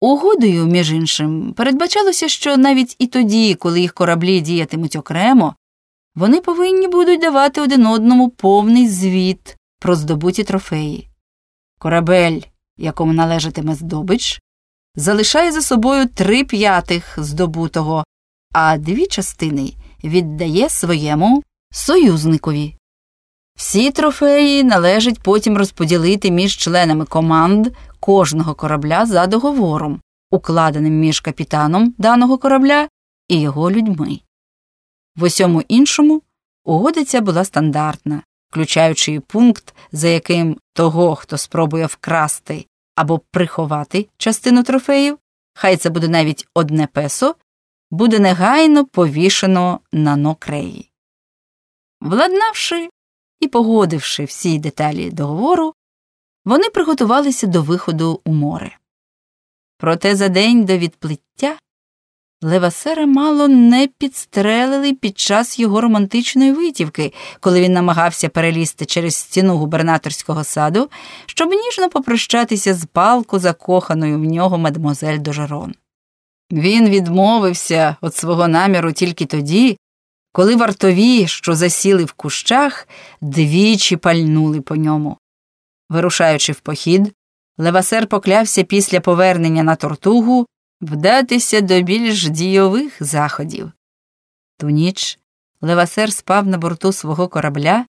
Угодою, між іншим, передбачалося, що навіть і тоді, коли їх кораблі діятимуть окремо, вони повинні будуть давати один одному повний звіт про здобуті трофеї. Корабель, якому належатиме здобич, залишає за собою три п'ятих здобутого, а дві частини віддає своєму союзникові. Всі трофеї належить потім розподілити між членами команд кожного корабля за договором, укладеним між капітаном даного корабля і його людьми. В усьому іншому угода ця була стандартна, включаючи і пункт, за яким того, хто спробує вкрасти або приховати частину трофеїв, хай це буде навіть одне песо, буде негайно повішено на нокреї. Владнавши і погодивши всі деталі договору, вони приготувалися до виходу у море. Проте за день до відплиття Левасера мало не підстрелили під час його романтичної витівки, коли він намагався перелізти через стіну губернаторського саду, щоб ніжно попрощатися з палку закоханою в нього мадмозель Дожерон. Він відмовився від свого наміру тільки тоді, коли вартові, що засіли в кущах, двічі пальнули по ньому. Вирушаючи в похід, Левасер поклявся після повернення на тортугу вдатися до більш дійових заходів. Ту ніч Левасер спав на борту свого корабля,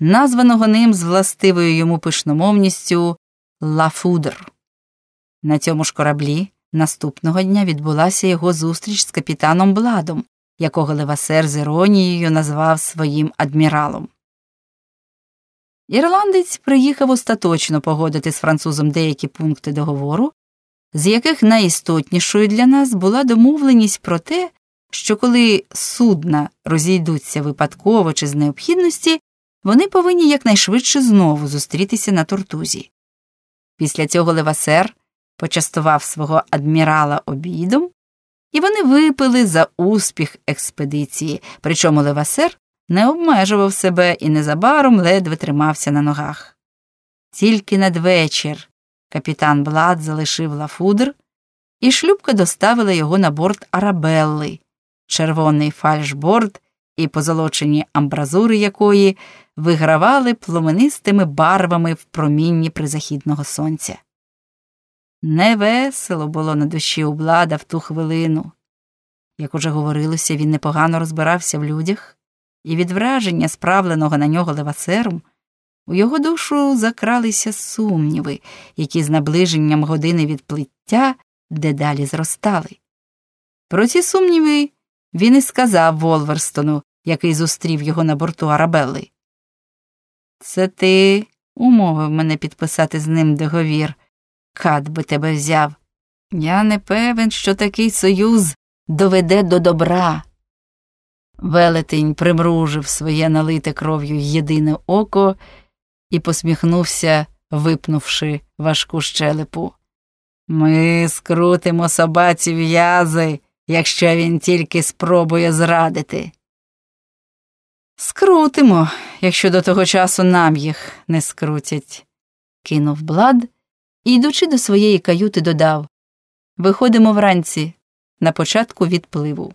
названого ним з властивою йому пишномовністю Лафудр. На цьому ж кораблі наступного дня відбулася його зустріч з капітаном Бладом, якого Левасер з іронією назвав своїм адміралом. Ірландець приїхав остаточно погодити з французом деякі пункти договору, з яких найістотнішою для нас була домовленість про те, що коли судна розійдуться випадково чи з необхідності, вони повинні якнайшвидше знову зустрітися на тортузі. Після цього Левасер почастував свого адмірала обідом, і вони випили за успіх експедиції, причому Левасер не обмежував себе і незабаром ледве тримався на ногах. Тільки надвечір капітан Блад залишив лафудр, і шлюбка доставила його на борт Арабелли, червоний фальшборд і позолочені амбразури якої вигравали пломенистими барвами в промінні призахідного сонця. Невесело було на душі у Блада в ту хвилину. Як уже говорилося, він непогано розбирався в людях, і від враження, справленого на нього левасером, у його душу закралися сумніви, які з наближенням години відплиття дедалі зростали. Про ці сумніви він і сказав Волверстону, який зустрів його на борту Арабелли. Це ти умовив мене підписати з ним договір. Кат би тебе взяв. Я не певен, що такий союз доведе до добра. Велетень примружив своє налите кров'ю єдине око і посміхнувся, випнувши важку щелепу. Ми скрутимо собаці в'язи, якщо він тільки спробує зрадити. Скрутимо, якщо до того часу нам їх не скрутять, кинув Блад і, йдучи до своєї каюти, додав Виходимо вранці на початку відпливу.